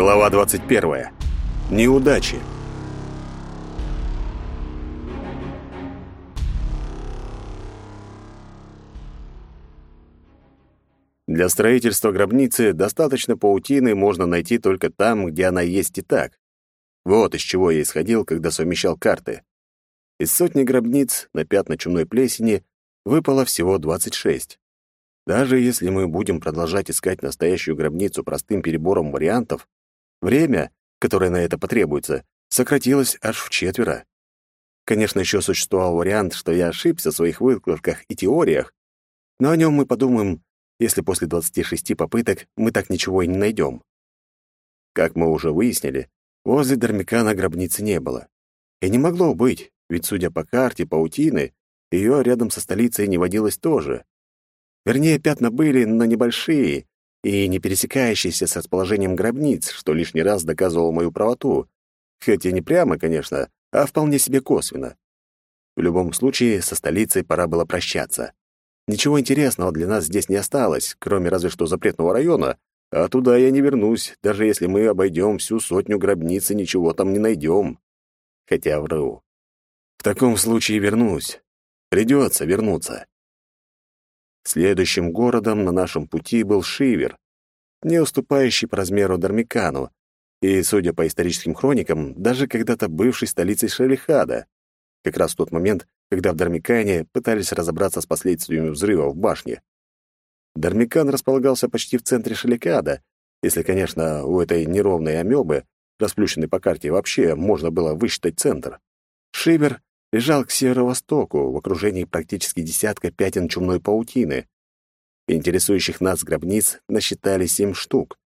Глава 21. Неудачи. Для строительства гробницы достаточно паутины можно найти только там, где она есть и так. Вот из чего я исходил, когда совмещал карты. Из сотни гробниц на пятна чумной плесени выпало всего 26. Даже если мы будем продолжать искать настоящую гробницу простым перебором вариантов, время, которое на это потребуется, сократилось аж в четверо. Конечно, еще существовал вариант, что я ошибся в своих выкладках и теориях, но о нем мы подумаем, если после 26 попыток мы так ничего и не найдем. Как мы уже выяснили, возле Дармикана гробницы не было. И не могло быть, ведь, судя по карте паутины, ее рядом со столицей не водилось тоже. Вернее, пятна были, но небольшие и не пересекающиеся с расположением гробниц, что лишний раз доказывало мою правоту. Хотя не прямо, конечно, а вполне себе косвенно. В любом случае, со столицей пора было прощаться. Ничего интересного для нас здесь не осталось, кроме разве что запретного района, а туда я не вернусь, даже если мы обойдем всю сотню гробниц и ничего там не найдем. Хотя вру. В таком случае вернусь. Придется вернуться. Следующим городом на нашем пути был Шивер, не уступающий по размеру Дармикану, и, судя по историческим хроникам, даже когда-то бывший столицей Шалихада. Как раз в тот момент, когда в Дармикане пытались разобраться с последствиями взрыва в башне. Дармикан располагался почти в центре Шаликада, если, конечно, у этой неровной амебы, расплющенной по карте, вообще можно было высчитать центр. Шивер лежал к северо-востоку, в окружении практически десятка пятен чумной паутины. Интересующих нас гробниц насчитали семь штук.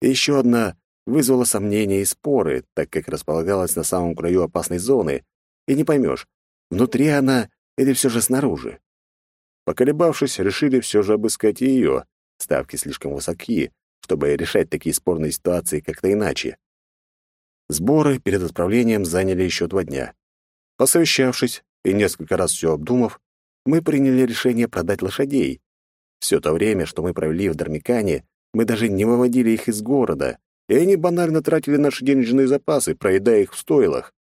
И еще одна вызвала сомнения и споры, так как располагалась на самом краю опасной зоны, и не поймешь, внутри она или все же снаружи. Поколебавшись, решили все же обыскать ее. Ставки слишком высоки, чтобы решать такие спорные ситуации как-то иначе. Сборы перед отправлением заняли еще два дня. Посовещавшись и несколько раз все обдумав, мы приняли решение продать лошадей. Все то время, что мы провели в Дармикане, мы даже не выводили их из города, и они банально тратили наши денежные запасы, проедая их в стойлах.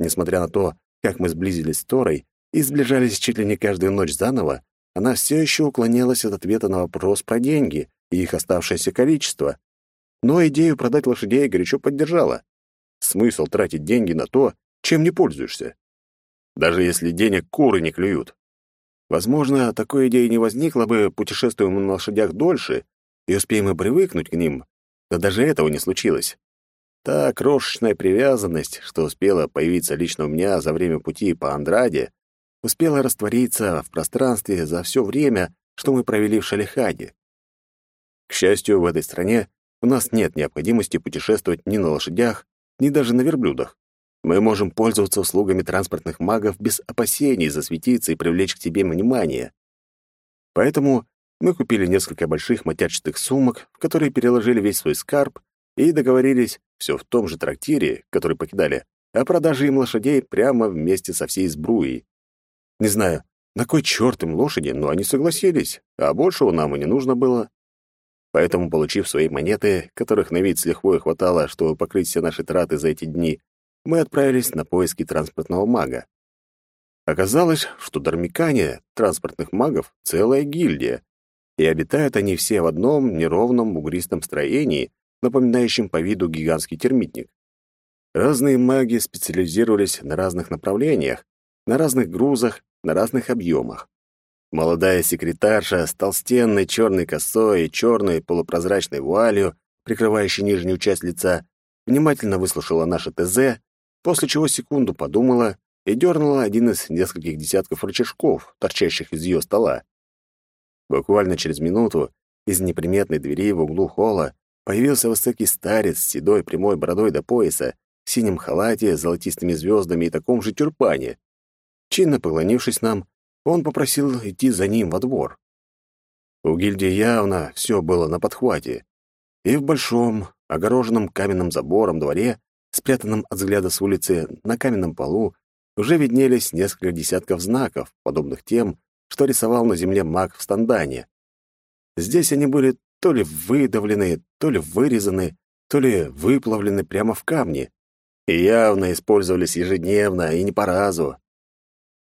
Несмотря на то, как мы сблизились с Торой и сближались чуть ли не каждую ночь заново, она все еще уклонялась от ответа на вопрос про деньги и их оставшееся количество. Но идею продать лошадей горячо поддержала. Смысл тратить деньги на то, чем не пользуешься? Даже если денег куры не клюют. Возможно, такой идеи не возникло бы, путешествуем на лошадях дольше, и успеем мы привыкнуть к ним, но даже этого не случилось. Та крошечная привязанность, что успела появиться лично у меня за время пути по Андраде, успела раствориться в пространстве за все время, что мы провели в Шалихаде. К счастью, в этой стране у нас нет необходимости путешествовать ни на лошадях, ни даже на верблюдах. Мы можем пользоваться услугами транспортных магов без опасений засветиться и привлечь к себе внимание. Поэтому мы купили несколько больших матерчатых сумок, в которые переложили весь свой скарб и договорились, все в том же трактире, который покидали, о продаже им лошадей прямо вместе со всей сбруей. Не знаю, на кой черт им лошади, но они согласились, а большего нам и не нужно было. Поэтому, получив свои монеты, которых на вид с лихвой хватало, чтобы покрыть все наши траты за эти дни, мы отправились на поиски транспортного мага. Оказалось, что Дармикане транспортных магов — целая гильдия, и обитают они все в одном неровном бугристом строении, напоминающем по виду гигантский термитник. Разные маги специализировались на разных направлениях, на разных грузах, на разных объемах. Молодая секретарша с толстенной черной косой и черной полупрозрачной вуалью, прикрывающей нижнюю часть лица, внимательно выслушала наше ТЗ после чего секунду подумала и дернула один из нескольких десятков рычажков, торчащих из ее стола. Буквально через минуту из неприметной двери в углу холла появился высокий старец с седой прямой бородой до пояса, в синем халате с золотистыми звездами и таком же тюрпане. Чинно поклонившись нам, он попросил идти за ним во двор. У гильдии явно все было на подхвате. И в большом, огороженном каменным забором дворе спрятанном от взгляда с улицы на каменном полу, уже виднелись несколько десятков знаков, подобных тем, что рисовал на земле маг в стандане. Здесь они были то ли выдавлены, то ли вырезаны, то ли выплавлены прямо в камне, и явно использовались ежедневно и не по разу.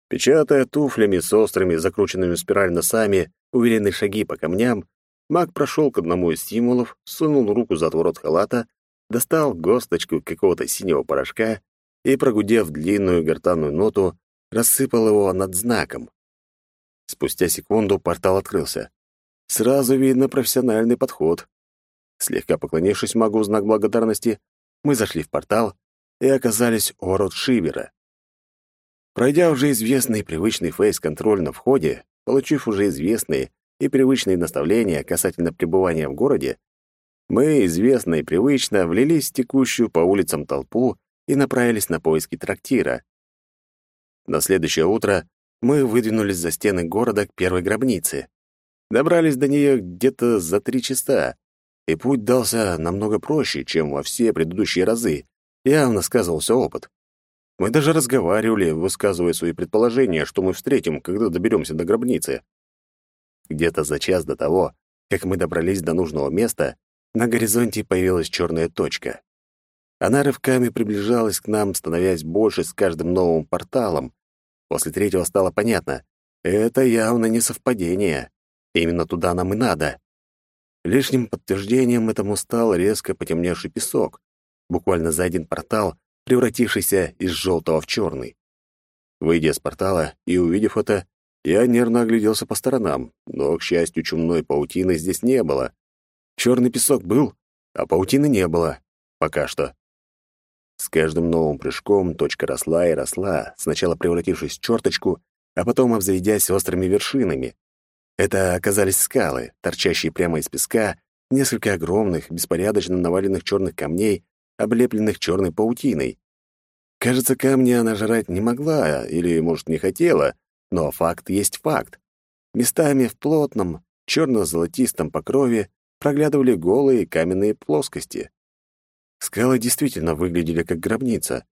Печатая туфлями с острыми закрученными спираль носами уверенные шаги по камням, маг прошел к одному из символов, сунул руку за отворот халата, достал горсточку какого-то синего порошка и, прогудев длинную гортанную ноту, рассыпал его над знаком. Спустя секунду портал открылся. Сразу видно профессиональный подход. Слегка поклонившись магу в знак благодарности, мы зашли в портал и оказались у ворот Шивера. Пройдя уже известный привычный фейс-контроль на входе, получив уже известные и привычные наставления касательно пребывания в городе, мы, известно и привычно, влились в текущую по улицам толпу и направились на поиски трактира. На следующее утро мы выдвинулись за стены города к первой гробнице. Добрались до нее где-то за три часа, и путь дался намного проще, чем во все предыдущие разы. Явно сказывался опыт. Мы даже разговаривали, высказывая свои предположения, что мы встретим, когда доберемся до гробницы. Где-то за час до того, как мы добрались до нужного места, на горизонте появилась черная точка. Она рывками приближалась к нам, становясь больше с каждым новым порталом. После третьего стало понятно — это явно не совпадение. Именно туда нам и надо. Лишним подтверждением этому стал резко потемневший песок, буквально за один портал, превратившийся из желтого в черный. Выйдя с портала и увидев это, я нервно огляделся по сторонам, но, к счастью, чумной паутины здесь не было. Черный песок был, а паутины не было. Пока что. С каждым новым прыжком точка росла и росла, сначала превратившись в черточку, а потом обзаведясь острыми вершинами. Это оказались скалы, торчащие прямо из песка, несколько огромных, беспорядочно наваленных черных камней, облепленных черной паутиной. Кажется, камни она жрать не могла или, может, не хотела, но факт есть факт. Местами в плотном, черно-золотистом покрове проглядывали голые каменные плоскости. Скалы действительно выглядели как гробница.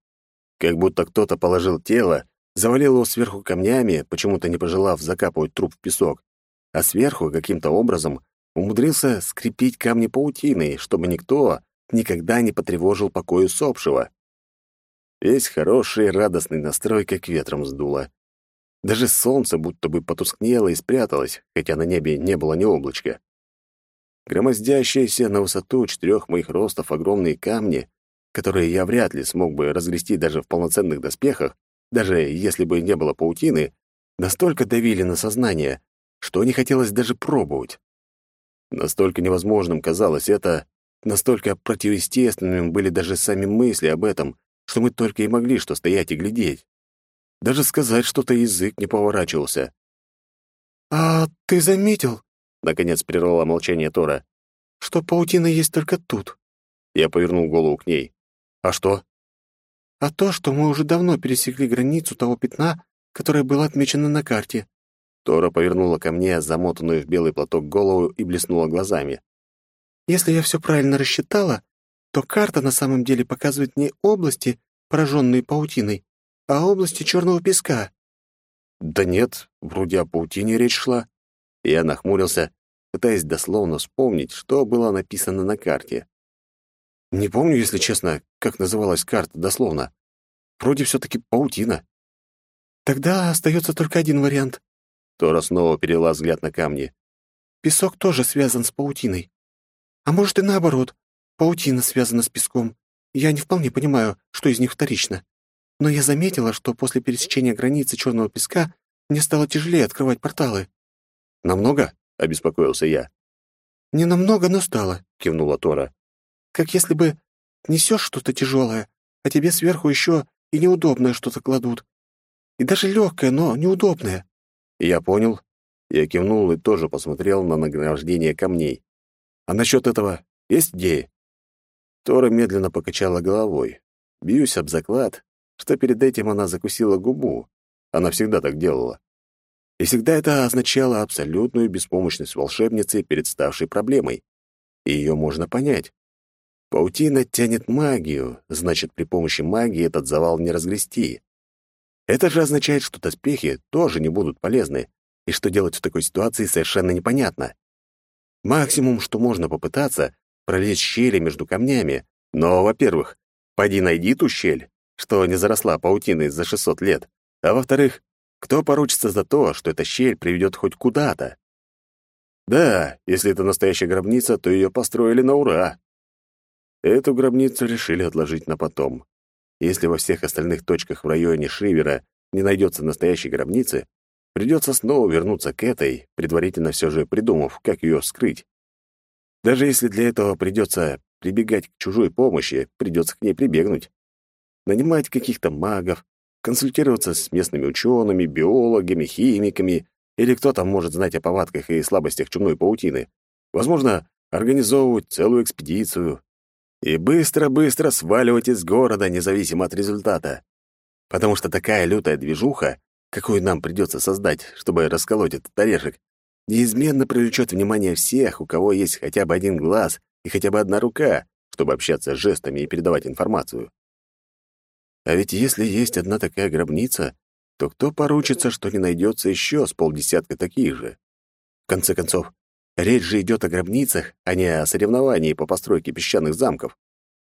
Как будто кто-то положил тело, завалил его сверху камнями, почему-то не пожелав закапывать труп в песок, а сверху каким-то образом умудрился скрепить камни паутиной, чтобы никто никогда не потревожил покою усопшего. Весь хороший радостный настрой как ветром сдуло. Даже солнце будто бы потускнело и спряталось, хотя на небе не было ни облачка. Громоздящиеся на высоту четырех моих ростов огромные камни, которые я вряд ли смог бы разгрести даже в полноценных доспехах, даже если бы не было паутины, настолько давили на сознание, что не хотелось даже пробовать. Настолько невозможным казалось это, настолько противоестественными были даже сами мысли об этом, что мы только и могли что стоять и глядеть. Даже сказать что-то язык не поворачивался. «А ты заметил?» — наконец прервала молчание Тора. «Что паутина есть только тут». Я повернул голову к ней. «А что?» «А то, что мы уже давно пересекли границу того пятна, которое было отмечено на карте. Тора повернула ко мне замотанную в белый платок голову и блеснула глазами. «Если я все правильно рассчитала, то карта на самом деле показывает не области, пораженные паутиной, а области черного песка». «Да нет, вроде о паутине речь шла». Я нахмурился, пытаясь дословно вспомнить, что было написано на карте. Не помню, если честно, как называлась карта дословно. Вроде все-таки паутина. Тогда остается только один вариант. Тора снова перевела взгляд на камни. «Песок тоже связан с паутиной. А может и наоборот, паутина связана с песком. Я не вполне понимаю, что из них вторично. Но я заметила, что после пересечения границы черного песка мне стало тяжелее открывать порталы». «Намного?» — обеспокоился я. «Не намного, но стало», — кивнула Тора. «Как если бы несешь что-то тяжелое, а тебе сверху еще и неудобное что-то кладут. И даже легкое, но неудобное. Я понял. Я кивнул и тоже посмотрел на награждение камней. А насчет этого есть идеи? Тора медленно покачала головой. Бьюсь об заклад, что перед этим она закусила губу. Она всегда так делала. И всегда это означало абсолютную беспомощность волшебницы перед ставшей проблемой. И ее можно понять. Паутина тянет магию, значит, при помощи магии этот завал не разгрести. Это же означает, что доспехи тоже не будут полезны, и что делать в такой ситуации совершенно непонятно. Максимум, что можно попытаться, пролезть щели между камнями, но, во-первых, поди найди ту щель, что не заросла паутиной за 600 лет, а во-вторых, кто поручится за то, что эта щель приведет хоть куда-то? Да, если это настоящая гробница, то ее построили на ура. Эту гробницу решили отложить на потом. Если во всех остальных точках в районе Шивера не найдется настоящей гробницы, придется снова вернуться к этой, предварительно все же придумав, как ее скрыть. Даже если для этого придется прибегать к чужой помощи, придется к ней прибегнуть. Нанимать каких-то магов, консультироваться с местными учеными, биологами, химиками, или кто там может знать о повадках и слабостях чумной паутины. Возможно, организовывать целую экспедицию. И быстро-быстро сваливать из города, независимо от результата. Потому что такая лютая движуха, какую нам придется создать, чтобы расколоть этот орешек, неизменно привлечет внимание всех, у кого есть хотя бы один глаз и хотя бы одна рука, чтобы общаться жестами и передавать информацию. А ведь если есть одна такая гробница, то кто поручится, что не найдется еще с полдесятка таких же? В конце концов, речь же идет о гробницах, а не о соревновании по постройке песчаных замков.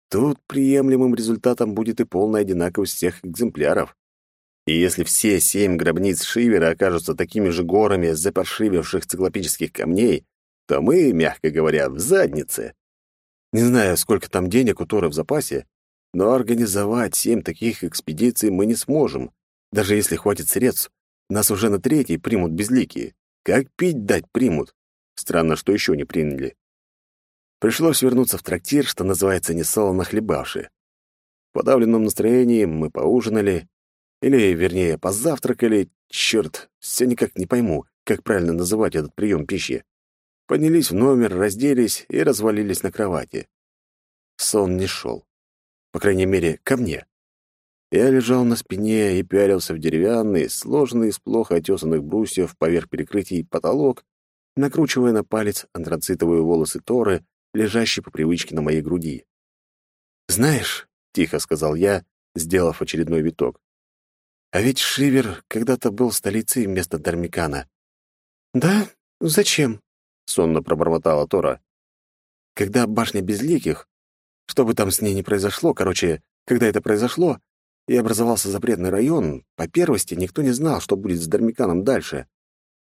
Тут приемлемым результатом будет и полная одинаковость всех экземпляров. И если все семь гробниц Шивера окажутся такими же горами запаршививших циклопических камней, то мы, мягко говоря, в заднице. Не знаю, сколько там денег у Торы в запасе, но организовать семь таких экспедиций мы не сможем. Даже если хватит средств, нас уже на третьей примут безликие. Как пить дать примут? Странно, что еще не приняли. Пришлось вернуться в трактир, что называется, несолоно хлебавши. В подавленном настроении мы поужинали, или, вернее, позавтракали. Черт, все никак не пойму, как правильно называть этот прием пищи. Поднялись в номер, разделись и развалились на кровати. Сон не шел. По крайней мере, ко мне. Я лежал на спине и пялился в деревянный, сложенный из плохо отесанных брусьев поверх перекрытий потолок, накручивая на палец антрацитовые волосы Торы, лежащие по привычке на моей груди. «Знаешь», — тихо сказал я, сделав очередной виток, «а ведь Шивер когда-то был столицей вместо Дармикана». «Да? Зачем?» — сонно пробормотала Тора. «Когда башня Безликих, что бы там с ней ни произошло, короче, когда это произошло, и образовался запретный район, по первости никто не знал, что будет с Дармиканом дальше.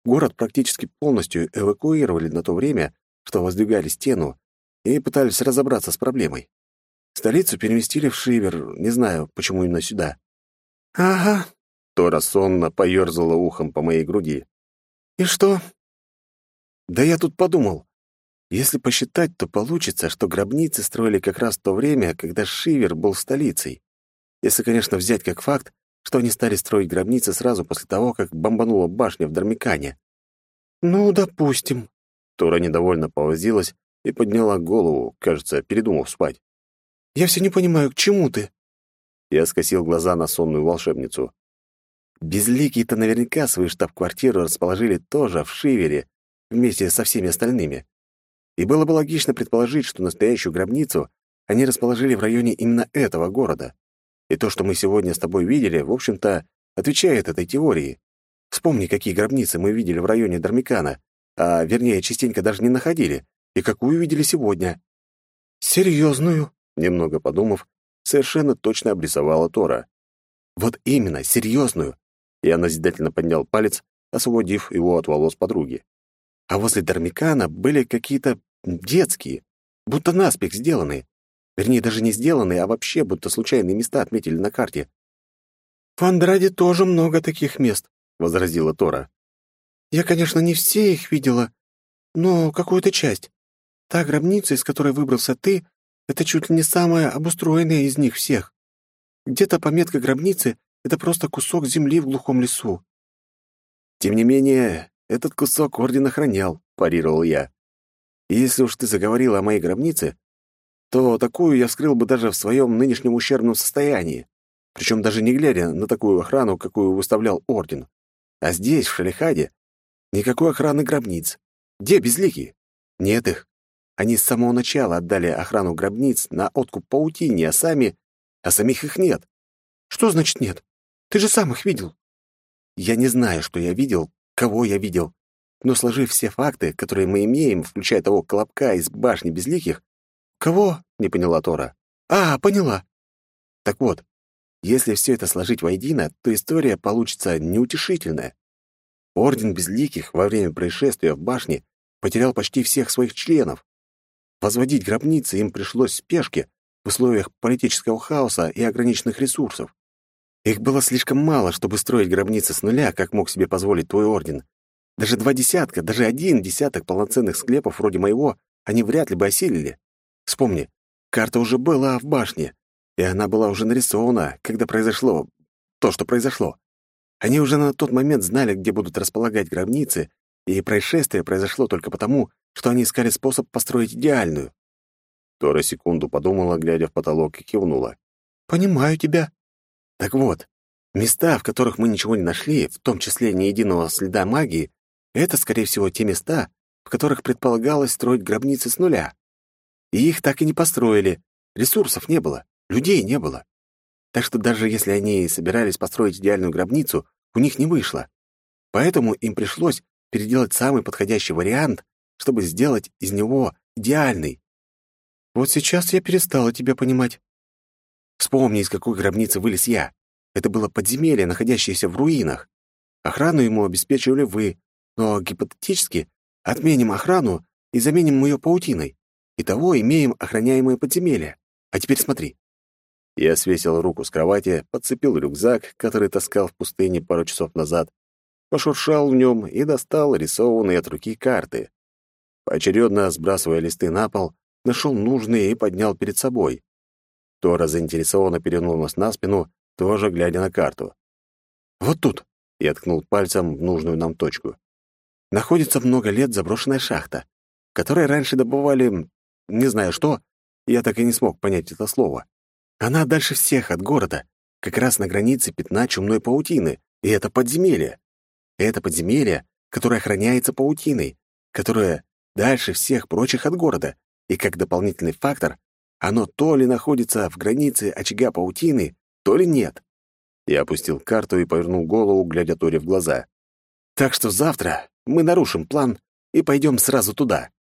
Город практически полностью эвакуировали на то время, что воздвигали стену, и пытались разобраться с проблемой. Столицу переместили в Шивер, не знаю, почему именно сюда. «Ага», — Тора сонно поёрзала ухом по моей груди. «И что?» «Да я тут подумал. Если посчитать, то получится, что гробницы строили как раз в то время, когда Шивер был столицей. Если, конечно, взять как факт, что они стали строить гробницы сразу после того, как бомбанула башня в Дармикане. «Ну, допустим». Тора недовольно повозилась и подняла голову, кажется, передумав спать. «Я все не понимаю, к чему ты?» Я скосил глаза на сонную волшебницу. Безликие-то наверняка свою штаб-квартиру расположили тоже в Шивере, вместе со всеми остальными. И было бы логично предположить, что настоящую гробницу они расположили в районе именно этого города. И то, что мы сегодня с тобой видели, в общем-то, отвечает этой теории. Вспомни, какие гробницы мы видели в районе Дармикана, а, вернее, частенько даже не находили, и какую видели сегодня. «Серьезную?» — немного подумав, совершенно точно обрисовала Тора. «Вот именно, серьезную!» Я назидательно поднял палец, освободив его от волос подруги. А возле Дармикана были какие-то детские, будто наспех сделанные. Вернее, даже не сделанные, а вообще будто случайные места отметили на карте. «В Андраде тоже много таких мест», — возразила Тора. «Я, конечно, не все их видела, но какую-то часть. Та гробница, из которой выбрался ты, это чуть ли не самая обустроенная из них всех. Где-то пометка гробницы — это просто кусок земли в глухом лесу». «Тем не менее, этот кусок орден охранял», — парировал я. «И если уж ты заговорила о моей гробнице, то такую я вскрыл бы даже в своем нынешнем ущербном состоянии, причем даже не глядя на такую охрану, какую выставлял Орден. А здесь, в Шалихаде, никакой охраны гробниц. Где безликие? Нет их. Они с самого начала отдали охрану гробниц на откуп паутине, а сами... А самих их нет. Что значит нет? Ты же сам их видел. Я не знаю, что я видел, кого я видел. Но сложив все факты, которые мы имеем, включая того колобка из башни безликих, «Кого?» — не поняла Тора. «А, поняла». Так вот, если все это сложить воедино, то история получится неутешительная. Орден Безликих во время происшествия в башне потерял почти всех своих членов. Возводить гробницы им пришлось в спешке, в условиях политического хаоса и ограниченных ресурсов. Их было слишком мало, чтобы строить гробницы с нуля, как мог себе позволить твой орден. Даже два десятка, даже один десяток полноценных склепов вроде моего они вряд ли бы осилили. Вспомни, карта уже была в башне, и она была уже нарисована, когда произошло то, что произошло. Они уже на тот момент знали, где будут располагать гробницы, и происшествие произошло только потому, что они искали способ построить идеальную. Тора секунду подумала, глядя в потолок, и кивнула. «Понимаю тебя». «Так вот, места, в которых мы ничего не нашли, в том числе ни единого следа магии, это, скорее всего, те места, в которых предполагалось строить гробницы с нуля. И их так и не построили, ресурсов не было, людей не было. Так что даже если они собирались построить идеальную гробницу, у них не вышло. Поэтому им пришлось переделать самый подходящий вариант, чтобы сделать из него идеальный. Вот сейчас я перестала тебя понимать. Вспомни, из какой гробницы вылез я. Это было подземелье, находящееся в руинах. Охрану ему обеспечивали вы, но гипотетически отменим охрану и заменим ее паутиной. Итого имеем охраняемое подземелье. А теперь смотри. Я свесил руку с кровати, подцепил рюкзак, который таскал в пустыне пару часов назад, пошуршал в нем и достал рисованные от руки карты. Поочередно сбрасывая листы на пол, нашел нужные и поднял перед собой. Тора заинтересованно перенулась на спину, тоже глядя на карту. «Вот тут!» — я ткнул пальцем в нужную нам точку. «Находится много лет заброшенная шахта, в которой раньше добывали... не знаю что, я так и не смог понять это слово. Она дальше всех от города, как раз на границе пятна чумной паутины, и это подземелье. Это подземелье, которое охраняется паутиной, которое дальше всех прочих от города, и как дополнительный фактор, оно то ли находится в границе очага паутины, то ли нет. Я опустил карту и повернул голову, глядя Торе в глаза. Так что завтра мы нарушим план и пойдем сразу туда.